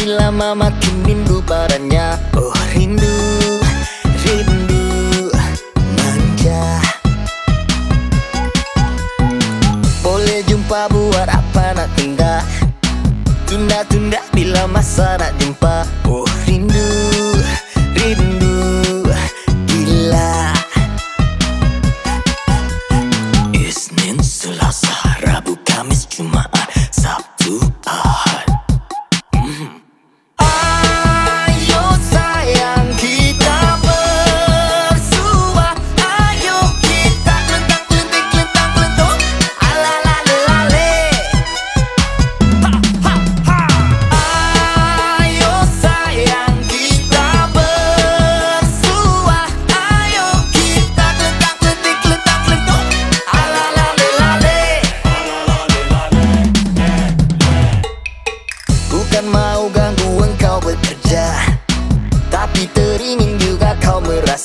Bila mama makin minggu barannya Oh rindu, rindu Manja. Boleh jumpa buat apa nak tunda? Tunda-tunda bila masa nak jumpa. Oh rindu, rindu Gila. Isnin Selasa.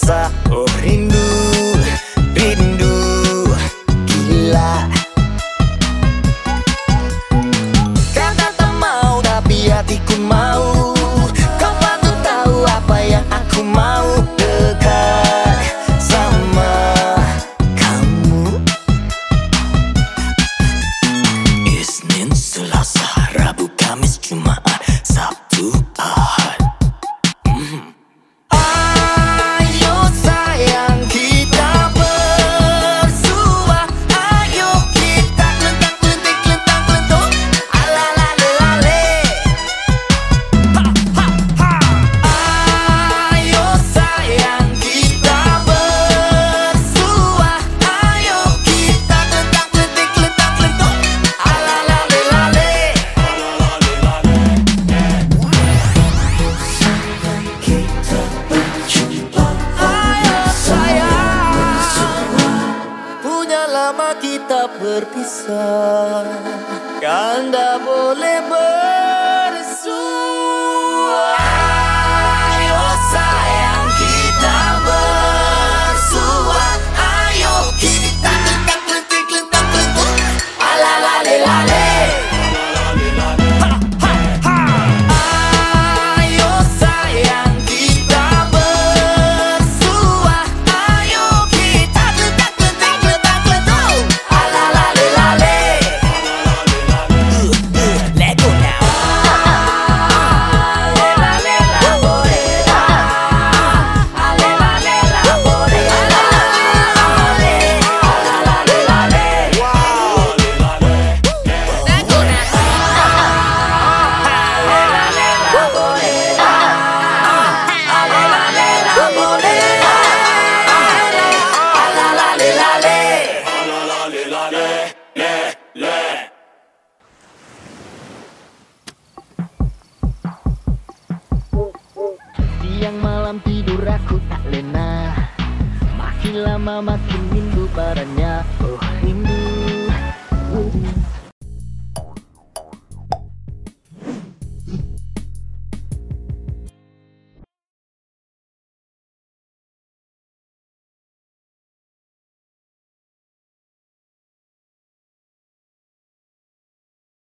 конца lama kita berpisah Kan tak boleh ber lena. Makin lama makin minggu barannya Oh.